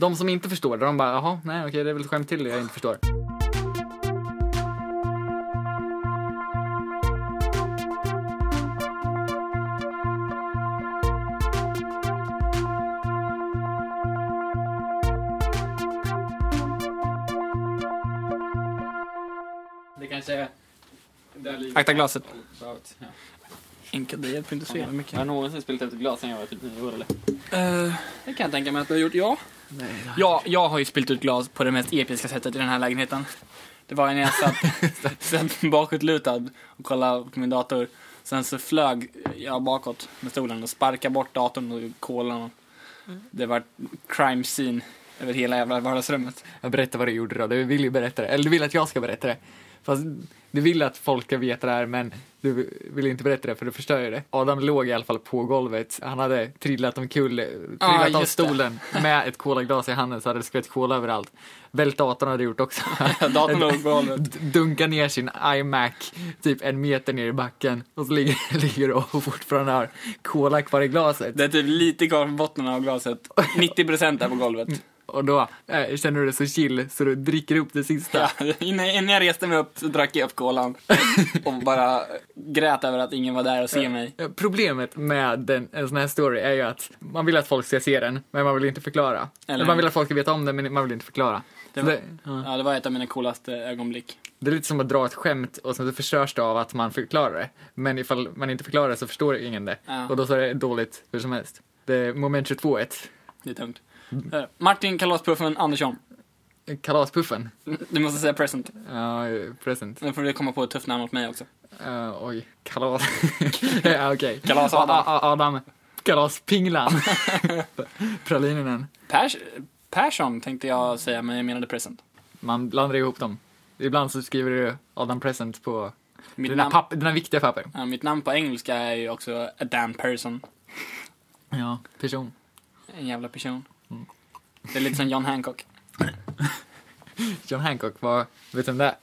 De som inte förstår det, de bara, jaha, nej okej, det är väl ett skämt till jag inte förstår. Det kanske är... Akta glaset. Enkelt, det hjälper inte så jävla mycket. Har jag någonsin spelat ut ett glas sen jag var typ nio år eller? Eh, det kan jag tänka mig att du har gjort, ja. Nej. ja. Jag har ju spilt ut glas på det mest episka sättet i den här lägenheten. Det var när jag satt, satt bakåtlutad och kollade på min dator. Sen så flög jag bakåt med stolen och sparkade bort datorn och kolan. Det var crime scene över hela jävla vardagsrummet. Jag berättar vad du gjorde då. Du vill ju berätta det. Eller du vill att jag ska berätta det. Fast du vill att folk ska veta det här, men du vill inte berätta det för du förstör ju det. Adam låg i alla fall på golvet. Han hade trillat omkull, trillat av just det. stolen med ett kolaglas i handen så hade det skvätt kola överallt. Vält datorn hade gjort också. Datorn låg på golvet. Dunka ner sin iMac typ en meter ner i backen och så ligger, ligger och fortfarande har kola kvar i glaset. Det är typ lite kvar på botten av glaset. 90% är på golvet. Och då äh, känner du dig så chill så du dricker upp det sista. Ja, innan, jag reste mig upp så drack jag upp kolan. Och bara grät över att ingen var där och se mig. Ja, Problemet med den, en sån här story är ju att man vill att folk ska se den, men man vill inte förklara. Eller- man vill att folk ska veta om den, men man vill inte förklara. Det var, det, ja. ja, det var ett av mina coolaste ögonblick. det är lite som att dra ett skämt och sen så förstörs det av att man förklarar det. Men ifall man inte förklarar det så förstår ingen det. Ja. Och då så är det dåligt hur som helst. Det är moment 22-1. Det är tungt. Eh, Martin Kalaspuffen Andersson. Kalaspuffen. Du måste säga present. Ja, present. Nu får du komma på ett tufft namn åt mig också. Uh, oj, kalas. ja, okej. Kalas Adam. Adam. Kalaspinglan. Pralininen. Pers Persson tänkte jag säga, men jag menade present. Man blandar ihop dem. Ibland så skriver du Adam Present på Mitt dina, namn, papp, dina viktiga papper. ja, mitt namn på engelska är ju också a damn person. Ja, person. En jävla person. Mm. Det är lite som John Hancock. John Hancock, vad vet du om det?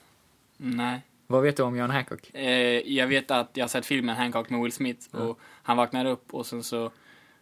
Nej. Vad vet du om John Hancock? Eh, jag vet att jag har sett filmen Hancock med Will Smith och han vaknar upp och sen så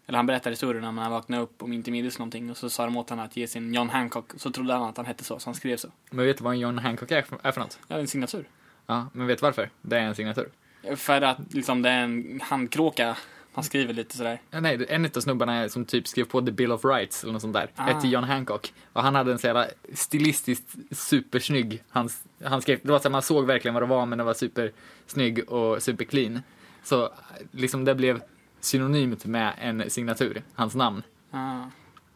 eller han berättar historierna men han vaknade upp om inte mindes någonting och så sa de åt honom att ge sin John Hancock så trodde han att han hette så så han skrev så. Men vet du vad en John Hancock är för, är för något? Ja, en signatur. Ja, men vet du varför? Det är en signatur. För att liksom det är en handkråka. Han skriver lite sådär. Ja, nej, en av snubbarna är som typ skrev på The Bill of Rights eller något sånt där. Ah. Hette John Hancock. Och han hade en så jävla stilistiskt supersnygg. Han, han skrev, det var så här, man såg verkligen vad det var men det var supersnygg och superclean. Så liksom det blev synonymt med en signatur, hans namn. Ah.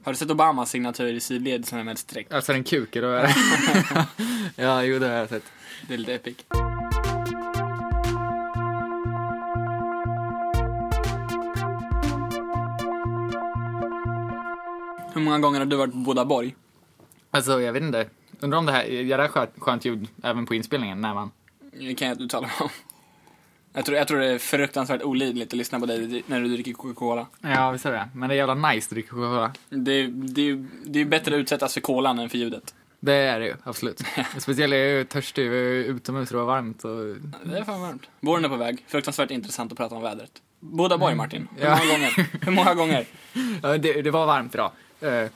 Har du sett Obamas signatur i sidled som är med ett streck? Alltså en kuk, då ja, jo det har jag sett. Det är lite epic. Hur många gånger har du varit på Bodaborg? Alltså jag vet inte. Undrar om det här, ja det är skönt, skönt ljud även på inspelningen när man... Det kan jag inte uttala mig om. Jag tror, jag tror det är fruktansvärt olidligt att lyssna på dig när du dricker Coca-Cola. Ja, visst är det. Men det är jävla nice att dricka Coca-Cola. Det, det, det är ju bättre att utsättas för kolan än för ljudet. Det är det ju, absolut. Speciellt jag är ju törstig, jag är ju utomhus och det var varmt och... Det är fan varmt. Våren är på väg. Fruktansvärt intressant att prata om vädret. Bodaborg, Martin. Hur Ja. många gånger? Hur många gånger? Ja, det, det var varmt idag. Uh,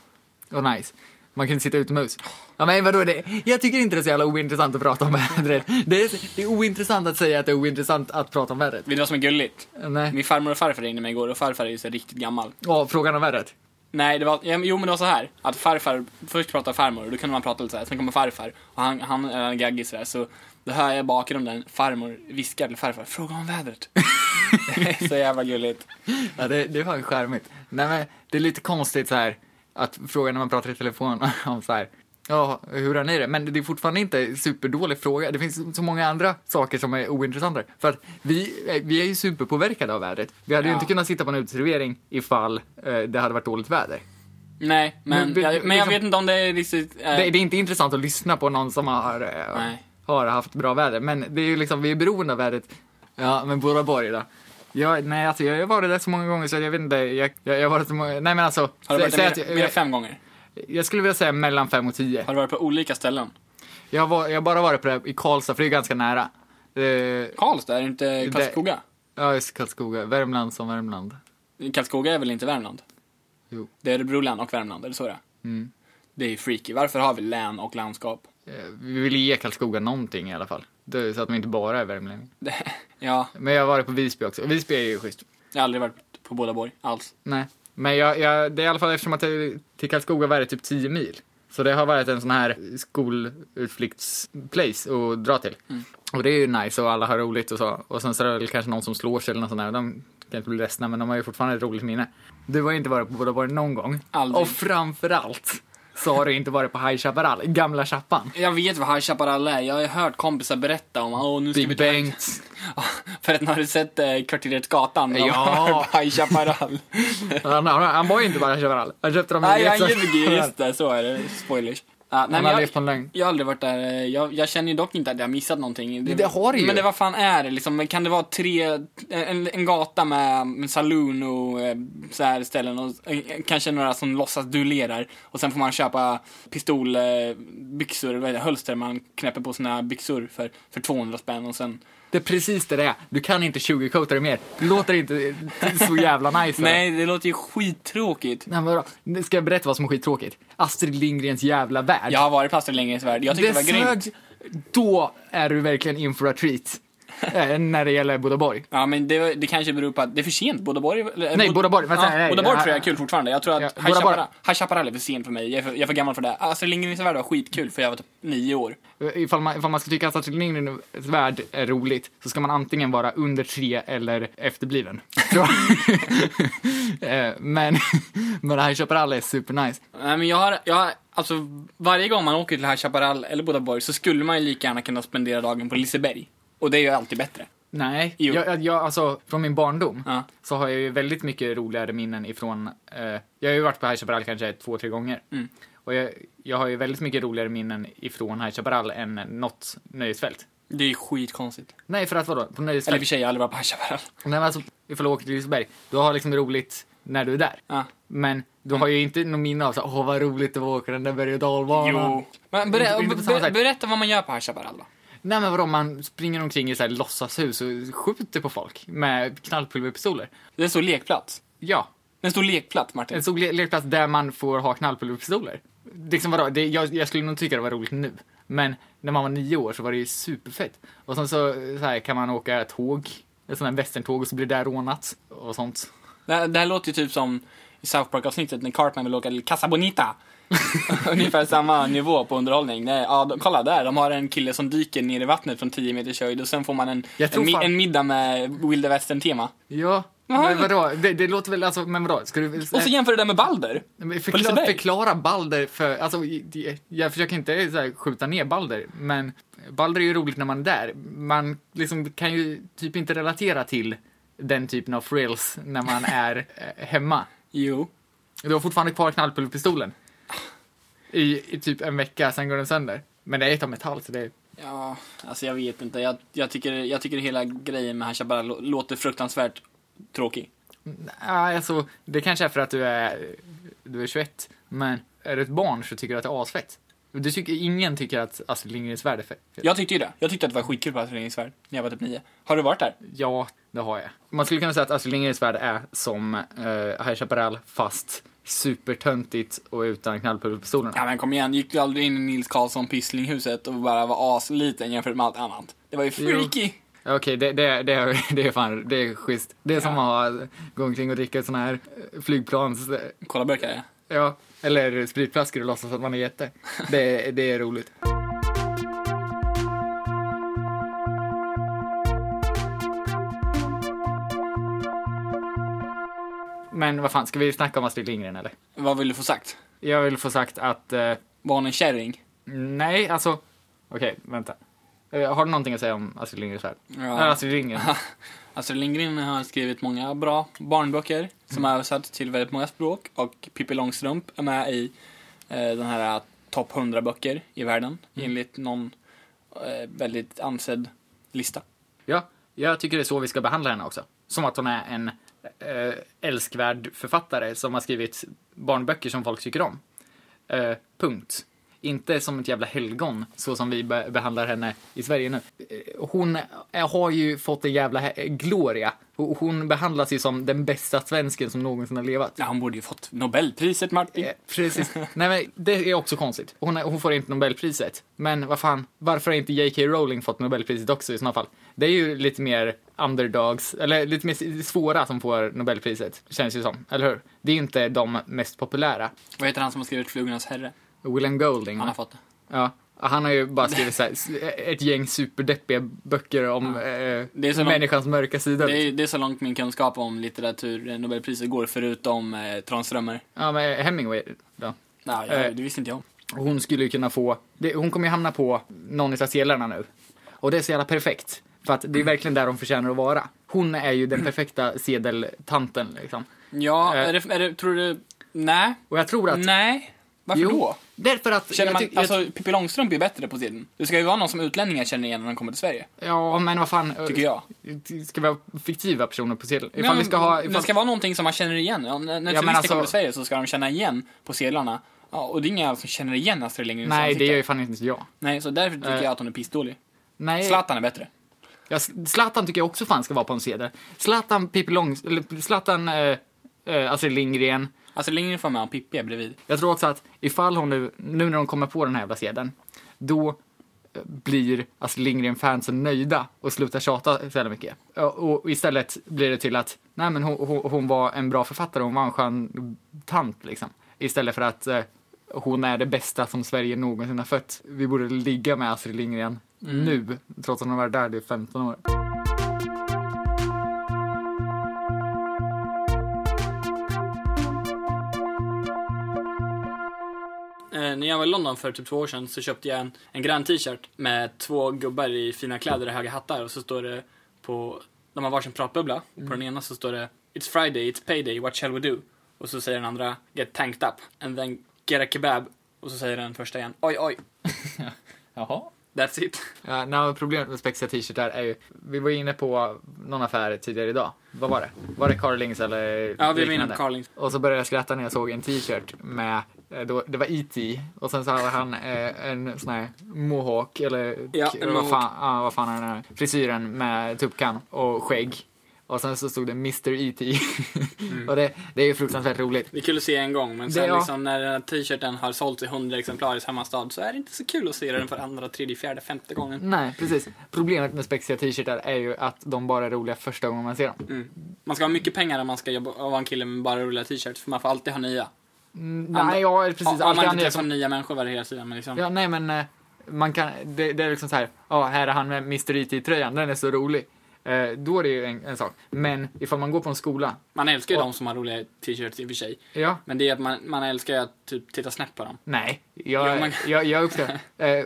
och nice. Man kunde sitta utomhus. Ja men vadå, det, jag tycker inte det är så jävla ointressant att prata om vädret. Det är, det är ointressant att säga att det är ointressant att prata om vädret. Vet du vad som är gulligt? Nej. Min farmor och farfar ringde mig igår och farfar är ju så riktigt gammal. Ja, frågan om vädret. Nej, det var, jo men det var så här att farfar, först pratade farmor och då kunde man prata lite så här, sen kommer farfar och han, han är gaggig sådär så då hör jag bakgrunden farmor viskar till farfar, fråga om vädret. det är så jävla gulligt. Ja, det, det var charmigt. Nej men, det är lite konstigt så här att fråga när man pratar i telefon om så här. Ja, hur har ni det? Men det är fortfarande inte superdålig fråga. Det finns så många andra saker som är ointressanta. För att vi, vi är ju superpåverkade av vädret. Vi hade ju Ja. inte kunnat sitta på en uteservering ifall eh, det hade varit dåligt väder. Nej, men, Men vi- jag, men jag liksom- vet inte om det är riktigt... eh, Det, det är inte intressant att lyssna på någon som har, eh, har haft bra väder. Men det är ju liksom, vi är beroende av vädret. Ja, men Boraborg då? Ja, nej, alltså jag har varit där så många gånger så jag vet inte. Jag, jag, jag har varit så många, nej men alltså. Har du varit där mer, jag- mer än fem gånger? Jag skulle vilja säga mellan fem och tio. Har du varit på olika ställen? Jag har, jag har bara varit på det i Karlstad, för det är ganska nära. Eh, Karlstad, är det inte Karlskoga? ja, just Karlskoga. Värmland som Värmland. Karlskoga är väl inte Värmland? Jo. Det är Örebro län och Värmland, är det så det? Mm. Det är ju freaky. Varför har vi län och landskap? Eh, Vi vill ge Karlskoga någonting i alla fall. Så att de inte bara är värmlänningar. Det, ja, Men jag har varit på Visby också. Visby är ju schysst. jag har aldrig varit på Bådaborg alls. Nej. Men jag, jag, det är i alla fall eftersom att det, till Karlskoga var det typ 10 mil. Så det har varit en sån här skolutflyktsplace att dra till. Och det är ju nice och alla har roligt och så. Och sen så är det väl kanske någon som slår sig eller något sånt där. De kan inte bli ledsna men de har ju fortfarande ett roligt minne. Du har inte varit på Bådaborg någon gång. Aldrig. Och framförallt så har du inte varit på High Chaparral, gamla Chappan. Jag vet vad High Chaparral är. Jag har hört kompisar berätta om Åh, nu ska vi Big till Bengt. Förresten, har du sett eh, kvarteret Gatan? Ja. High Chaparral. Han, han, han var ju inte bara High Chaparral. Han köpte dem Nej, han ljuger. Just det, så är det. Spoilers. Ja, nej, Han har jag, levt på en lögn. jag har aldrig varit där. Jag, jag känner ju dock inte att jag har missat någonting. Det- det har du ju. Men det vad fan är det liksom? Kan det vara tre, en, en gata med, med saloon och eh, så här ställen och eh, kanske några som låtsas duellerar och sen får man köpa pistolbyxor, hölster man knäpper på sina byxor för, för 200 spänn och sen Det är precis det det är. Du kan inte sugarcoata det mer. Det låter inte så jävla nice. Nej, det låter ju skittråkigt. Nej, vadå? Ska jag berätta vad som är skittråkigt? Astrid Lindgrens jävla värld. Jag har varit på Astrid Lindgrens värld. Jag tyckte det, det var grymt. Då är du verkligen in for a treat. Eh, när det gäller Bodaborg. Ja, men det, det kanske beror på att det är för sent. Bodaborg... Nej, Bod- Bodaborg, Ja, nej, Bodaborg tror jag är kul fortfarande. Jag tror att Ja, High. Chaparral- High Chaparral är för sent för mig. Jag är för, jag är för gammal för det. Astrid Lindgrens värld var skitkul för jag var typ nio år. Ifall man, ifall man ska tycka att Astrid Lindgrens värld är roligt så ska man antingen vara under tre eller efterbliven. Eh, men, men High Chaparral är supernice. Nej, men jag har, jag har, alltså varje gång man åker till High Chaparral eller Bodaborg så skulle man ju lika gärna kunna spendera dagen på Liseberg. Och det är ju alltid bättre. Nej, Jo. jag, jag, alltså från min barndom Ja. så har jag ju väldigt mycket roligare minnen ifrån, eh, jag har ju varit på High Chaparral kanske två, tre gånger. Mm. Och jag, jag har ju väldigt mycket roligare minnen ifrån High Chaparral än något nöjesfält. Det är ju skitkonstigt. Nej, för att vadå? På Eller i och för nöjesfält? sig, jag har aldrig varit på High Chaparral. Nej, men alltså ifall du åker till Liseberg, du har liksom roligt när du är där. Ja. Men du har ju inte någon minne av så åh vad roligt det var att åka den där berg och dalbanan. Jo. Men berä, ber, berätta vad man gör på High Chaparral då. Nej men vadå, man springer omkring i så här låtsashus och skjuter på folk med knallpulverpistoler. Det är en stor lekplats. Ja, en stor lekplats, Martin. En stor le- lekplats där man får ha knallpulverpistoler. Liksom vadå, det, jag, jag skulle nog tycka det var roligt nu. Men när man var nio år så var det ju superfett. Och sen så, så här, kan man åka tåg, ett sånt här västerntåg och så blir det där rånat och sånt. Det, här- det här låter ju typ som i South Park-avsnittet när Cartman vill åka till Casa Bonita. Ungefär samma nivå på underhållning. Nej, ja, kolla där, de har en kille som dyker ner i vattnet från 10 meters höjd och sen får man en, en, mi- fan- en middag med vilda västern-tema. Ja, Ja, men vadå, det, det låter väl alltså, men vadå, ska du Och så jämför det där med Balder. Men Förklara, förklara Balder för, alltså jag, jag försöker inte så här, skjuta ner Balder, men Balder är ju roligt när man är där. Man liksom kan ju typ inte relatera till den typen av frills när man är eh, hemma. Jo. Du har fortfarande kvar knallpulverpistolen. I, I typ en vecka, sen går den sönder. Men det är ett av metall, så det är... Ja, alltså jag vet inte. Jag, jag, tycker, jag tycker hela grejen med Chaparral lå- låter fruktansvärt tråkig. Nej, alltså, det kanske är för att du är, du är 21, men är du ett barn så tycker du att det är asfett. Du tycker, ingen tycker att Astrid Lindgrens Värld är fett. Jag tyckte ju det. Jag tyckte att det var skitkul på Astrid Lindgrens Värld när jag var typ nio. Har du varit där? Ja, det har jag. Man skulle kunna säga att Astrid Lindgrens Värld är som uh, High Chaparral, fast supertöntigt och utan knallpulverpistolerna. Ja men kom igen, gick du aldrig in i Nils Karlsson Pysslinghuset och bara var asliten jämfört med allt annat? Det var ju freaky. Ja, Okej, det, det, det, är- det är fan, det är schysst. Det är som Ja. att ha, gå omkring och dricka såna här eh, flygplans... eh, Kolla burkar ja. Ja, eller spritflaskor och låtsas att man är jätte. Det, det är roligt. Men vad fan, ska vi snacka om Astrid Lindgren eller? Vad vill du få sagt? Jag vill få sagt att, eh, Var hon en kärring? nej, alltså, okej, vänta. Eh, har du någonting att säga om Astrid Lindgrens värld? Ja. Ja. Astrid Lindgren. Astrid Lindgren har skrivit många bra barnböcker som är översatt till väldigt många språk och Pippi Långstrump är med i eh, den här topp 100 böcker i världen enligt någon eh, väldigt ansedd lista. Ja, jag tycker det är så vi ska behandla henne också. Som att hon är en eh, älskvärd författare som har skrivit barnböcker som folk tycker om. Eh, punkt. inte som ett jävla helgon så som vi be behandlar henne i Sverige nu. Eh, Hon eh, har ju fått en jävla gloria. Hon behandlas ju som den bästa svensken som någonsin har levat. Ja, hon borde ju fått Nobelpriset, Martin. Eh, Precis. Nej men det är också konstigt. Hon, hon får inte Nobelpriset. Men vad fan, varför har inte J.K. Rowling fått Nobelpriset också i sådana fall? Det är ju lite mer underdogs, eller lite mer svåra som får Nobelpriset, känns ju som. Eller hur? Det är inte de mest populära. Vad heter han som har skrivit Flugornas herre? William Golding, Han har fått det. Ja. Han har ju bara skrivit så här, ett gäng superdeppiga böcker om är eh, så långt- människans mörka sida. Det är, det är så långt min kunskap om litteratur, eh, Nobelpriset går, förutom eh, Tranströmer. Ja, men Hemingway då. Nej, Eh. det visste inte jag. Hon skulle ju kunna få, det, hon kommer ju hamna på någon av sedlarna nu. Och det är så jävla perfekt. För att det är verkligen där hon förtjänar att vara. Hon är ju den perfekta sedeltanten liksom. Ja, Eh. är det, är det, tror du... Nej. Och jag tror att... Nej. Varför Jo, då? Därför att... Känner man, jag- alltså, Pippi Långstrump är ju bättre på tiden. Det ska ju vara någon som utlänningar känner igen när de kommer till Sverige, Ja, men vad fan. tycker jag. Det ska vara fiktiva personer på sedeln. Ifall Ja, vi ska ha... Det Ifall, ska vara någonting som man känner igen. Ja, när när Ja, turister alltså- kommer till Sverige så ska de känna igen på sedlarna. Ja, och det är inga som känner igen Astrid Lindgrens nej, det gör ju fan inte jag. Nej, så därför tycker Eh. jag att hon är pissdålig. Nej. Zlatan är bättre. Ja, Zlatan tycker jag också fan ska vara på en sedel. Zlatan, Pippi Långs... Eller Zlatan, eh, eh, Astrid Lindgren. Alltså Lindgren får med Pippi är bredvid. Jag tror också att ifall hon nu, nu när de kommer på den här jävla sedeln, då eh, blir Astrid Lindgren-fansen nöjda och slutar tjata så jävla mycket. Och istället blir det till att, nej men hon, hon, hon var en bra författare, hon var en skön tant liksom. Istället för att eh, hon är det bästa som Sverige någonsin har fött. Vi borde ligga med Astrid Lindgren nu, trots att hon har varit där i 15 år. Eh, när jag var i London för typ två år sedan så köpte jag en, en grön t-shirt med två gubbar i fina kläder och höga hattar och så står det på, de har varsin pratbubbla och på den ena så står det It's Friday, it's payday, what shall we do? Och så säger den andra Get tanked up and then get a kebab och så säger den första igen Oj, oj, Jaha. That's it. Ja, nej, problemet med spexiga t-shirtar är ju, vi var inne på någon affär tidigare idag. Vad var det? Var det Carlings eller Ja, vi var inne på Carlings. Och så började jag skratta när jag såg en t-shirt med, eh, då, det var E.T. och sen så hade han eh, en sån här mohawk eller Ja, vad, fan, ja, vad fan är den här frisyren med tuppkam och skägg. Och sen så stod det Mr E.T. Mm. och det, det är ju fruktansvärt roligt. Det är kul att se en gång, men Det- sen ja. liksom när t-shirten har sålts i 100 exemplar i samma stad så är det inte så kul att se den för andra, tredje, fjärde, femte gången. Nej, precis. Problemet med spexiga t-shirtar är ju att de bara är roliga första gången man ser dem. Mm. Man ska ha mycket pengar om man ska jobba, vara en kille med bara roliga t-shirts, för man får alltid ha nya. Mm, Andra- nej, ja, precis. Ja, Alltid man inte träffar som nya människor varje hela tiden, men liksom. Ja, nej men eh, man kan, det, det är liksom så här, ja här är han med Mr. IT-tröjan, den är så rolig. Eh, då är det ju en, en sak. Men ifall man går på en skola, Man älskar ju Och- de som har roliga t-shirts i och för sig. ja, Men det är att man, man älskar ju att typ titta snett på dem. nej, jag, Jo, man- jag, jag uppskattar. Eh,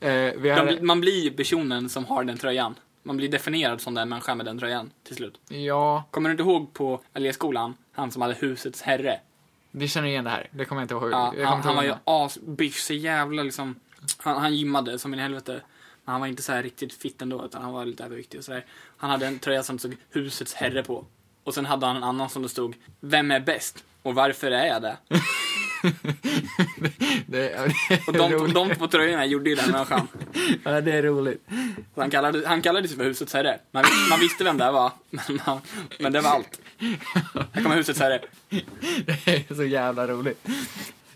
eh, De, har, man blir ju personen som har den tröjan. Man blir definierad som den människan med den tröjan till slut. ja, Kommer du inte ihåg på Alléskolan, han som hade husets herre? vi känner igen det här. Det kommer jag inte ihåg. Ja, jag han, han var ju asbiff, så jävla liksom. Han, han gymmade som in i helvete. Men han var inte så här riktigt fit ändå, utan han var lite överviktig och sådär. Han hade en tröja som stod husets herre på. Och sen hade han en annan som det stod Vem är bäst? Och varför är jag det? det, det är Och de, de två tröjorna gjorde ju den människan. Ja, det är roligt. Så han kallade, han kallade sig för husets herre. Man, man visste vem det var, men, man, men det var allt. Här kommer husets herre. Det är så jävla roligt.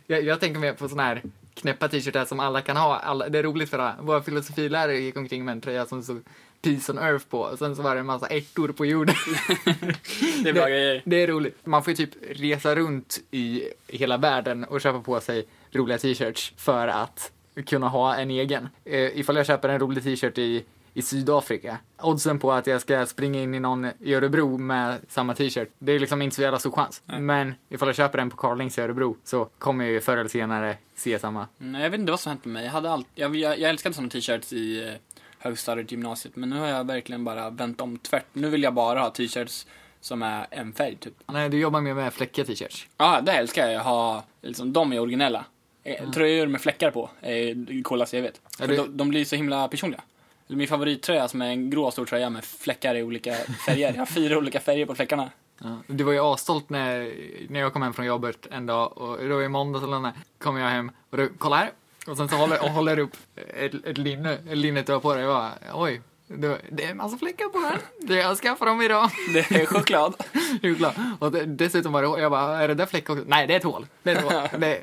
Jag, jag tänker mer på såna här knäppa t-shirtar som alla kan ha. Alla, det är roligt för alla. Våra filosofilärare gick omkring med en tröja som stod Peace on Earth på. Och sen så var det en massa ettor på jorden. Det är bra grejer. Det är roligt. Man får ju typ resa runt i hela världen och köpa på sig roliga t-shirts för att kunna ha en egen. Eh, ifall jag köper en rolig t-shirt i, i Sydafrika, oddsen på att jag ska springa in i någon i Örebro med samma t-shirt, det är liksom inte så jävla stor chans. Men ifall jag köper den på Carlings i Örebro så kommer jag ju förr eller senare se samma. Nej, jag vet inte vad som hänt med mig. Jag, hade allt, jag, jag, jag älskade såna t-shirts i eh, högstadiet, gymnasiet, men nu har jag verkligen bara vänt om tvärt. Nu vill jag bara ha t-shirts som är en färg, typ. Nej, du jobbar mer med fläckiga t-shirts. Ja, det älskar jag. ha, liksom, de är originella. Eh, Tröjor med fläckar på är det coolaste jag vet. Ja, För det- de, de blir så himla personliga. Min favorittröja som är en grå stor tröja med fläckar i olika färger. Jag har fyra olika färger på fläckarna. Ja. Du var ju asstolt när, när jag kom hem från jobbet en dag och det var i måndags eller när kom jag hem och du, kolla här. Och sen så håller, och håller upp ett, ett linne, ett linnet du har på dig och bara, oj. Det, det är en massa fläckar på den. Det jag skaffade dem idag. Det är choklad. Choklad. Och det, dessutom var det, jag bara, är det där fläck också? Nej, det är ett hål. Det är ett hål. Det,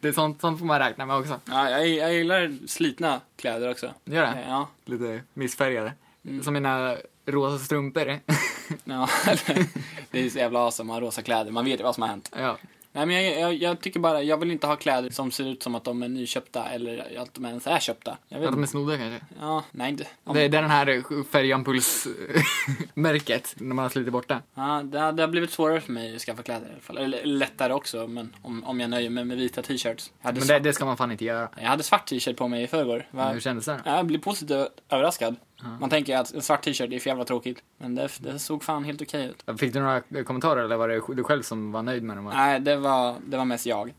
det är sånt, sånt får man räkna med också. ja, jag, jag gillar slitna kläder också. Gör det? Ja. Lite missfärgade. Mm. Som mina rosa strumpor. ja. det är så jävla awesome att ha rosa kläder. Man vet ju vad som har hänt. ja. Nej, men jag, jag, jag tycker bara, jag vill inte ha kläder som ser ut som att de är nyköpta eller att de ens är köpta. Jag vet Att de är snodda kanske. Ja, nej inte. Om, Det, det är den här färgampulsmärket när man har slitit bort det. ja, det, har, det har blivit svårare för mig att skaffa kläder i alla fall. Eller lättare också, men om, om jag nöjer mig med vita t-shirts. Men svart- det, det ska man fan inte göra. jag hade svart t-shirt på mig i förrgår. Va? Hur kändes det Jag blir positivt överraskad. Man tänker att en svart t-shirt är för jävla tråkigt. Men det, det såg fan helt okej ut. Fick du några kommentarer eller var det du själv som var nöjd med dem? Nej, det var, det var mest jag.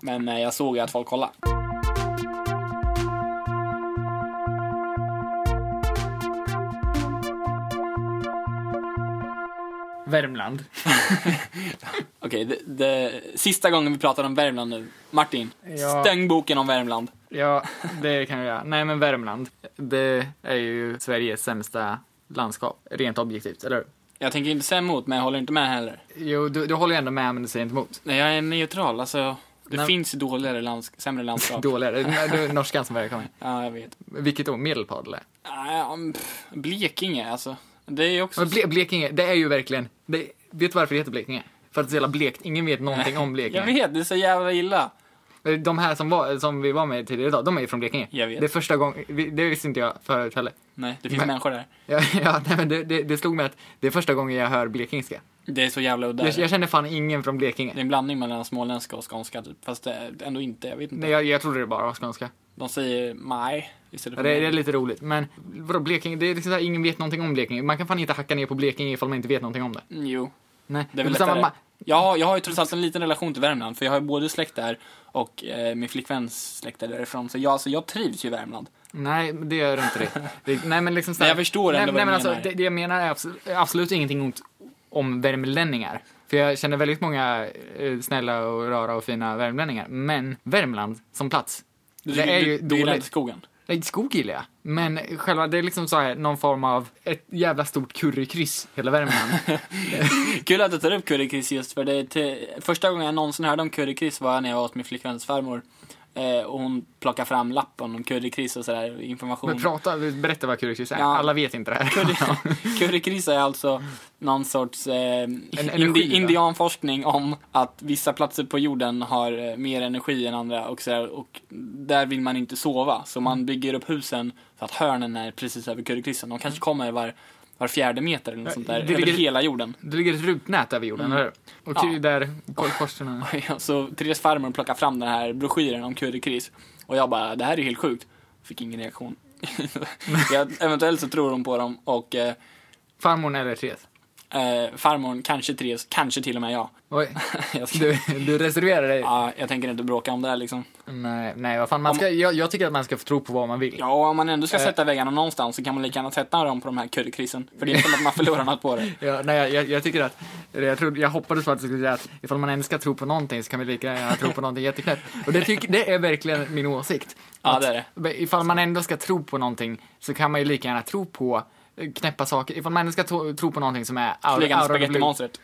Men eh, jag såg ju att folk kollade. Värmland. Okej, det, det, sista gången vi pratar om Värmland nu. Martin, Ja. stäng boken om Värmland. Ja, det kan jag göra. Nej, men Värmland. Det är ju Sveriges sämsta landskap, rent objektivt, eller hur? Jag tänker inte säga emot, men jag håller inte med heller. Jo, du, du håller ju ändå med, men du säger inte emot. Nej, jag är neutral. Alltså, det Nej. finns dåligare lands, sämre landskap. Dåligare. Norskan som börjar komma in. Ja, jag vet. Vilket då? Medelpad eller? Nej, um, pff, Blekinge, alltså. Det är ju också... Men Ble Blekinge, det är ju verkligen... Det, vet du varför det heter Blekinge? För att det är så jävla blekt. Ingen vet någonting om Jag Blekinge. vet, det är så jävla illa. De här som, var, som vi var med tidigare idag, de är ju från Blekinge. Jag vet. Det är första gången, det visste inte jag förut heller. Nej, det finns Men- människor där. Ja, ja nej, men det, det, det slog mig att det är första gången jag hör blekingska. Det är så jävla udda. Jag, jag känner fan ingen från Det är Blekinge. en blandning mellan småländska och skånska typ. Fast det ändå inte, jag vet inte. Nej, jag, jag trodde det bara var skånska. De säger maj istället Ja, för det, det är lite roligt. Men vadå Blekinge? Det är liksom så här, ingen vet någonting om Blekinge. Man kan fan inte hacka ner på Blekinge ifall man inte vet någonting om det. Mm, Jo, Nej. det är väl samma lättare. ma- Jag har, jag har ju trots allt en liten relation till Värmland. För jag har ju både släkt där och eh, min flickväns släkt är därifrån. Så jag, så jag trivs ju i Värmland. Nej, det gör inte det. det nej, men liksom så Men här- jag förstår ändå nej, vad nej, du alltså, menar. det, det jag menar är absolut, absolut ingenting ont om värmlänningar. För jag känner väldigt många eh, snälla och rara och fina värmlänningar. Men Värmland som plats, Du, det är ju du, du gillar dåligt. inte skogen. Nej, skog gillar jag. Men själva, det är liksom så här, någon form av ett jävla stort currykryss, hela Värmland. Kul att du tar upp currykryss just för det är till, första gången jag någonsin hörde om currykryss var när jag var hos min flickväns farmor. Eh, och hon plockade fram lappen om currykryss och sådär, information. Men prata, berätta vad currykryss är. Ja. Alla vet inte det här. Currykryss är alltså någon sorts eh, energi, indi, va? indianforskning om att vissa platser på jorden har eh, mer energi än andra och, sådär, och där vill man inte sova. Så man bygger upp husen så att hörnen är precis över currykryssen. De kanske kommer var, var fjärde meter eller något sånt där, det över ligger- hela jorden. Det ligger ett rutnät över jorden, Mm. eller? Och Ja. där korsen Ja, så Therese farmor plockade fram den här broschyren om currykryss. Och jag bara, det här är helt sjukt. Fick ingen reaktion. jag, eventuellt så tror hon på dem och eh, Farmor eller Therese? Eh, farmor, kanske Therese, kanske till och med jag. Oj, jag, ska, du, du reserverar dig? ja, jag tänker inte bråka om det här liksom. Nej, nej, vad fan. Man Om- ska, jag, jag tycker att man ska få tro på vad man vill. Ja, om man ändå ska Eh. sätta väggarna någonstans så kan man lika gärna sätta dem på de här currykryssen. För det är inte som att man förlorar något på det. Ja, nej, jag- jag, tycker att, jag, trodde, jag hoppades på att du skulle säga att ifall man ändå ska tro på någonting så kan vi lika gärna tro på någonting jätteknäppt. Och det, tycker, det är verkligen min åsikt. Ja, det är det. Ifall man ändå ska tro på någonting så kan man ju lika gärna tro på knäppa saker. Ifall man ska tro, på någonting som är out, Flygande spagettimonstret.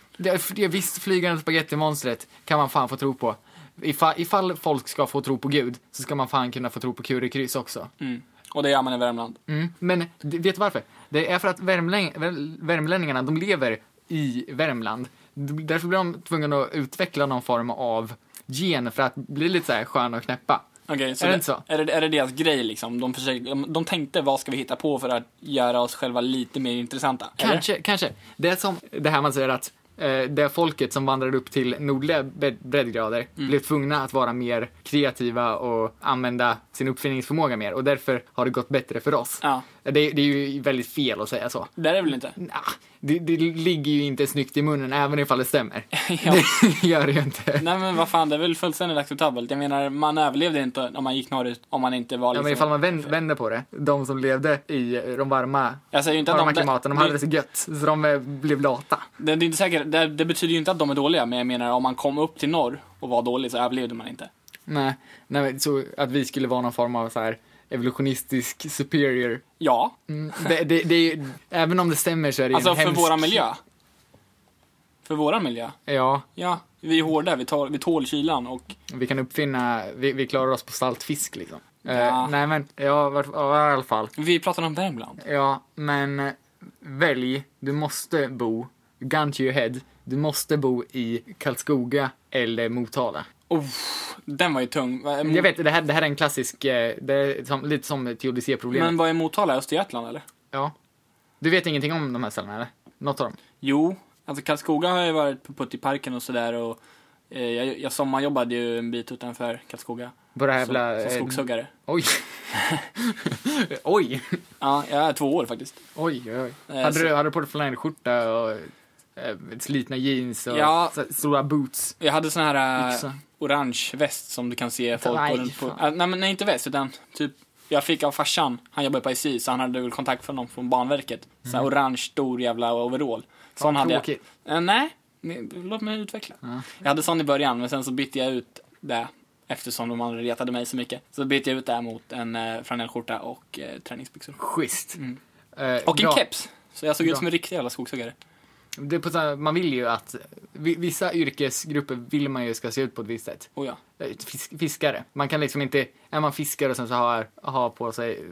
Visst, flygande spagettimonstret kan man fan få tro på. Ifall, ifall folk ska få tro på Gud så ska man fan kunna få tro på currykryss också. Mm. Och det gör man i Värmland. Mm. Men vet du varför? Det är för att värmläng, vär- värmlänningarna, de lever i Värmland. Därför blir de tvungna att utveckla någon form av gen för att bli lite så här sköna och knäppa. Okej, så Är det det, inte så? Är, det, är det deras grej liksom? De, försöker, de, de tänkte vad ska vi hitta på för att göra oss själva lite mer intressanta? eller? Kanske, kanske. Det är som det här man säger att eh, det folket som vandrade upp till nordliga bred- breddgrader Mm. blev tvungna att vara mer kreativa och använda sin uppfinningsförmåga mer och därför har det gått bättre för oss. Ja, Det, det är ju väldigt fel att säga så. det är det väl inte? Nah, det, det ligger ju inte snyggt i munnen även ifall det stämmer. Ja. Det gör det ju inte. Nej men vad fan, det är väl fullständigt acceptabelt. Jag menar, man överlevde inte om man gick norrut om man inte var Ja, liksom... men ifall man vänder, vänder på det, de som levde i de varma, Jag säger inte att varma de... klimaten, de hade det så gött, så de eh, blev lata. det, det är inte säkert, det, det betyder ju inte att de är dåliga, men jag menar om man kom upp till norr och var dålig så överlevde man inte. Nej, nej, så att vi skulle vara någon form av så här evolutionistisk superior. Ja, Mm, det, det, det även om det stämmer så är det alltså en för hemsk... våran miljö. För våran miljö. Ja, Ja, vi är hårda, vi, tar, vi tål kylan och vi kan uppfinna, vi, vi klarar oss på saltfisk liksom. Eh, Ja. nej men, ja, vart- ja, i alla fall. vi pratar om Värmland. Ja, men eh, välj. Du måste bo, gun to your head, du måste bo i Karlskoga eller Motala. Oh, den var ju tung. Jag vet, det här, det här är en klassisk, eh, det är som, lite som teodicéproblemet. Men vad är Motala? Östergötland eller? Ja. Du vet ingenting om de här ställena eller? Något av dem? Jo, alltså Karlskoga har jag varit på Puttiparken och sådär och eh, jag, jag sommarjobbade ju en bit utanför Karlskoga. På det här Som, jävla... som eh, skogshuggare. Oj. oj. Ja, jag är två år faktiskt. Oj, oj, oj. Eh, Hade så- du, hade du på dig flanellskjorta och eh, slitna jeans och Ja. stora boots? Jag hade sån här Yxa. orange väst som du kan se folk Nej, gå runt på. Äh, nej, men nej, inte väst utan typ jag fick av farsan, han jobbar på SJ, så han hade väl kontakt från någon från Banverket. Så här orange, stor jävla overall. Sån hade jag. Eh, nej, nej, låt mig utveckla. Ja. Jag hade sån i början, men sen så bytte jag ut det. Eftersom de andra retade mig så mycket. Så bytte jag ut det mot en eh, flanellskjorta och eh, träningsbyxor. Schysst. Mm. Eh, Och en bra. keps. Så jag såg ut Bra. som en riktig jävla skogshuggare. Det på här, man vill ju att, vi- vissa yrkesgrupper vill man ju ska se ut på ett visst sätt. Oh ja. Eh, Fisk, fiskare. Man kan liksom inte, är man fiskare och sen så har, har på sig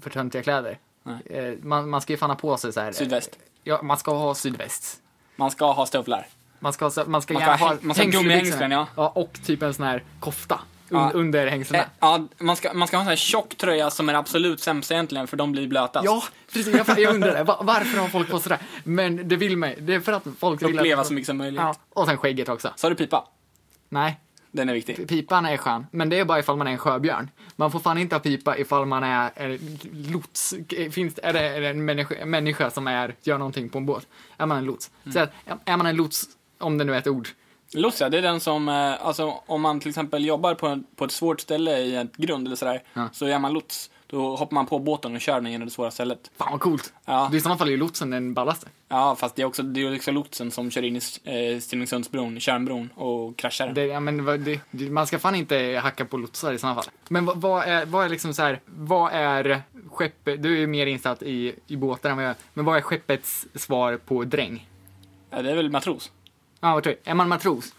för töntiga kläder. Nej. Eh, Man, man ska ju fan ha på sig så här. eh, Sydväst. Ja, man ska ha sydväst. Man ska ha stövlar. Man ska, man ska Man ska gärna ha ha häng- man ska ha gummihängslen, ja. ja. Och typ en sån här kofta Ja. under hängslena. Eh, ja, man ska, man ska ha en sån här tjock tröja som är absolut sämst egentligen, för de blir blötast. Ja, precis. Jag, jag undrar det. Va- Varför har folk på sådär? Men det vill man Det är för att folk vill Uppleva så mycket som möjligt. Ja, och sen skägget också. Så har du pipa. Nej, Den är viktig. pipan är skön. Men det är bara ifall man är en sjöbjörn. Man får fan inte ha pipa ifall man är, är lots. Finns, är det, är det en människa, människa som är, gör någonting på en båt? Är man en lots? Så att, är man en lots, om det nu är ett ord. Lots, ja, det är den som, eh, alltså om man till exempel jobbar på, en, på ett svårt ställe i ett grund eller sådär, Ja. så är man lots. Då hoppar man på båten och kör den genom det svåra stället. Fan vad coolt. Ja, I sådana fall är ju lotsen den ballaste. ja fast det är också, det är också lotsen som kör in i eh, Stenungsundsbron, Tjörnbron och kraschar den. Det, ja, men det, man ska fan inte hacka på lotsar i sådana fall. Men vad, vad, är, vad är liksom så här, vad är skeppet, du är ju mer insatt i, i båtar än vad jag är, men vad är skeppets svar på dräng? Ja, det är väl matros. Ja, vad tror du? Är man matros?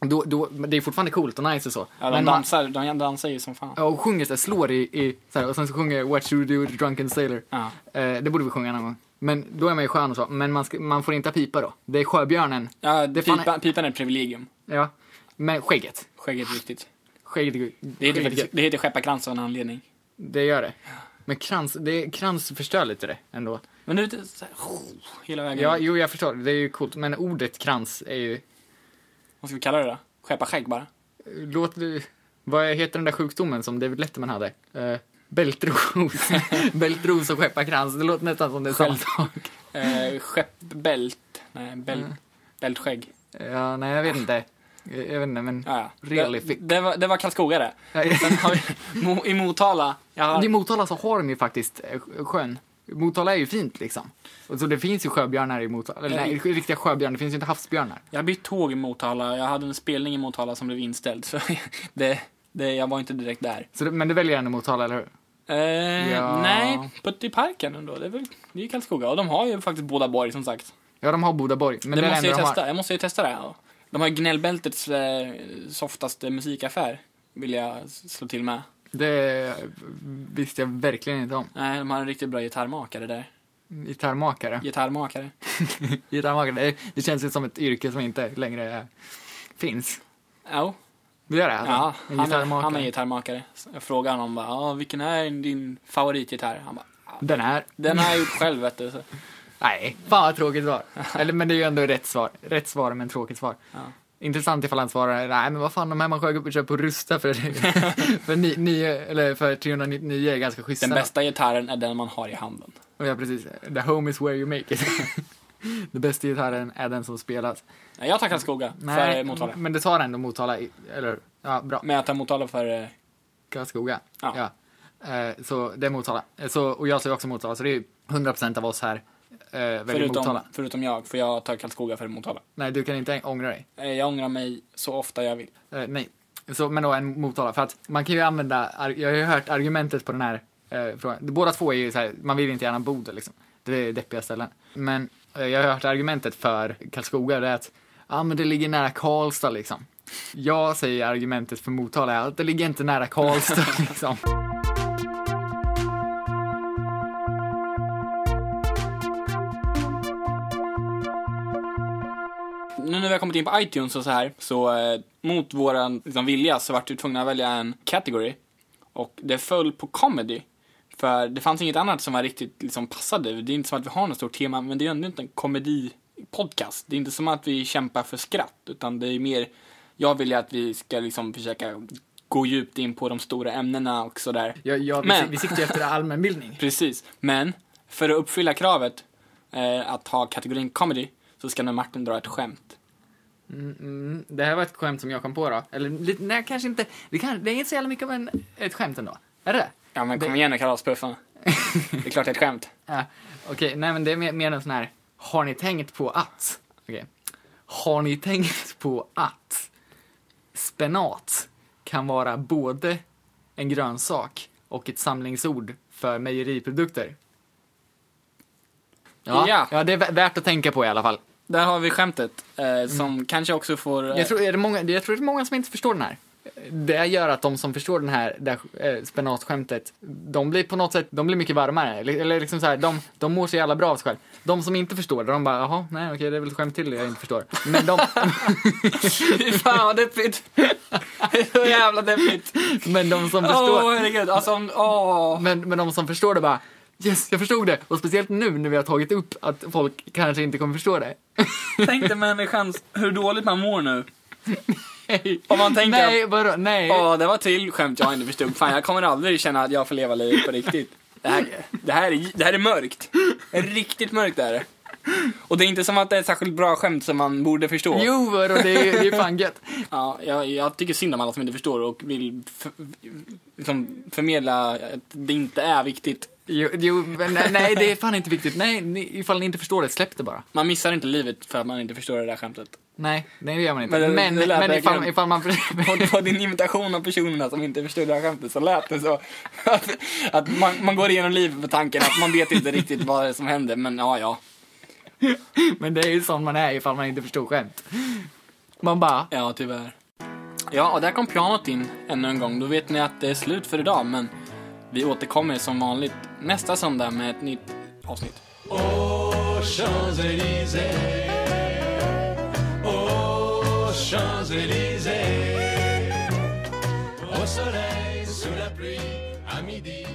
Då, då, det är fortfarande coolt och nice och så. Ja, de men man, dansar, de dansar ju som fan. ja, och sjunger så här, slår i, i så här, och sen så sjunger What we do drunken sailor. Ja. Eh, det borde vi sjunga någon gång. Men då är man ju skön och så, men man, ska, man får inte ha pipa då. Det är sjöbjörnen. Ja, Det pipa, pipan är ett privilegium. Ja. Men skägget. Skägget är viktigt. Skägget, Det heter, skägget det heter skepparkrans av en anledning. Det gör det. Men krans, det, krans förstör lite det ändå. Men du vet, så här, hela vägen. Ja, jo, jag förstår. Det är ju coolt. Men ordet krans är ju... Vad ska vi kalla det då? Skeppar bara? Låter... Vad heter den där sjukdomen som David Letterman hade? Uh, bältros. bältros och skepparkrans. Det låter nästan som det är samma sak. Eh, skeppbält. Nej, bält. Mm. Bältskägg. Ja, nej, jag vet inte. Jag, vet inte, men... Ja, ja. Really det, det, var, det var Karlskoga det. Sen har vi Mo, i Motala. Har, I Motala så har de ju faktiskt eh, sjön. Motala är ju fint liksom. Och så det finns ju sjöbjörnar i Motala. Eller nej, riktiga sjöbjörnar. Det finns ju inte havsbjörnar. jag har bytt tåg i Motala. Jag hade en spelning i Motala som blev inställd. Så det, det, jag var inte direkt där. Så det, men du väljer ändå Motala, eller hur? Eh, Ja. Nej, Puttiparken ändå. Det är väl det är ju Karlskoga. Och de har ju faktiskt Bodaborg som sagt. Ja, de har Bodaborg. Men det det måste jag enda testa. har. Jag måste ju testa det. här. De har ju Gnällbältets eh, softaste musikaffär. Vill jag slå till med. Det visste jag verkligen inte om. Nej, de har en riktigt bra gitarrmakare där. Gitarrmakare. Gitarrmakare. Gitarrmakare, det, det känns ju som ett yrke som inte längre är, finns. Ja, Det gör det alltså? ja en han, är, gitarrmakare. han är gitarrmakare. Jag frågade honom bara, vilken är din favoritgitarr? Han bara, "Ja, Den här? den har jag gjort själv vet du. Så, Nej, fan vad tråkigt svar. Eller men det är ju ändå rätt svar. Rätt svar men tråkigt svar. ja. Intressant ifall han svarar, nej men vad fan de här man sjög upp och köper på Rusta för, för, ni, nio, eller för 399 är ganska schyssta. Den bästa gitarren är den man har i handen. Ja, precis. The home is where you make it. Den bästa gitarren är den som spelas. Nej, jag tar Karlskoga för Motala. men det tar ändå Motala, eller? Ja, bra. Men jag tar Motala för... eh, Karlskoga. Ja. Ja. Eh, så det är Motala. Eh, Så, och jag säger också Motala, så det är 100% av oss här eh, väljer Förutom, Motala. förutom jag, för jag tar Karlskoga för Motala. Nej, du kan inte ångra dig. Eh, Jag ångrar mig så ofta jag vill. Eh, nej. Så, men då en Motala. För att man kan ju använda, jag har ju hört argumentet på den här eh, frågan. Båda två är ju så här, man vill inte gärna bo där liksom. Det är deppiga ställen. Men eh, jag har hört argumentet för Karlskoga, det är att ja men det ligger nära Karlstad liksom. Jag säger argumentet för Motala är att det ligger inte nära Karlstad liksom. Nu när vi har kommit in på iTunes och så här, så eh, mot våran liksom, vilja så vart vi tvungna att välja en category. Och det föll på comedy. För det fanns inget annat som var riktigt liksom, passade. Det är inte som att vi har något stort tema, men det är ändå inte en komedi-podcast. Det är inte som att vi kämpar för skratt, utan det är mer, jag vill ju att vi ska liksom försöka gå djupt in på de stora ämnena och sådär. Jag, jag, vi, Men- vi siktar efter allmänbildning. Precis, men för att uppfylla kravet eh, att ha kategorin comedy så ska nu Martin dra ett skämt. Mm, det här var ett skämt som jag kom på då. Eller lite- nej, kanske inte. Det, kan, det är inte så jävla mycket av en, ett skämt ändå. Är det? Ja men kom Det- igen nu kalaspuffan. det är klart det är ett skämt. Ja, Okej, nej men det är mer, mer en sån här, har ni tänkt på att? Okej. Har ni tänkt på att spenat kan vara både en grönsak och ett samlingsord för mejeriprodukter? Ja, Ja. ja. det är vä- värt att tänka på i alla fall. Där har vi skämtet eh, som kanske också får... Eh, Jag tror, är det många, jag tror det är många som inte förstår den här. Det gör att de som förstår den här, det här eh, spenatskämtet, de blir på något sätt, de blir mycket varmare. Eller, eller liksom så här, de, de mår så jävla bra av sig själv. De som inte förstår det, de bara, jaha, nej okej, det är väl ett skämt till jag inte förstår. Men de, Fy fan vad deppigt. Så jävla deppigt. men de som Åh förstår, herregud, alltså åh. men, men de som förstår det bara, yes, jag förstod det. Och speciellt nu när vi har tagit upp att folk kanske inte kommer förstå det. Tänk dig människan hur dåligt man mår nu. Om man tänker nej, vadå, nej. Åh, det var till skämt jag inte förstod. Fan, jag kommer aldrig känna att jag får leva livet på riktigt. Det här, det här, är, det här är mörkt. Riktigt mörkt är det. Och det är inte som att det är ett särskilt bra skämt som man borde förstå. Jo, vadå, det är, det är fan gött. Ja, jag, jag tycker synd om alla som inte förstår och vill för, liksom förmedla att det inte är viktigt. Jo, jo nej, nej, det är fan inte viktigt. Nej, ni, ifall ni inte förstår det, släpp det bara. Man missar inte livet för att man inte förstår det där skämtet. Nej, nej det gör man inte. Men Men, det- men, det ifall, ifall man... På, på din imitation av personerna som inte förstod det här skämtet så lät det så att, att man, man går igenom livet med tanken att man vet inte riktigt vad det är som händer, men ja, ja. Men det är ju sån man är ifall man inte förstår skämt. Man bara, Ja, tyvärr. Ja, och där kom pianot in ännu en gång. Då vet ni att det är slut för idag, men vi återkommer som vanligt nästa söndag med ett nytt avsnitt. Aux Champs-Élysées, aux Champs-Élysées, au soleil, sous la pluie, à midi.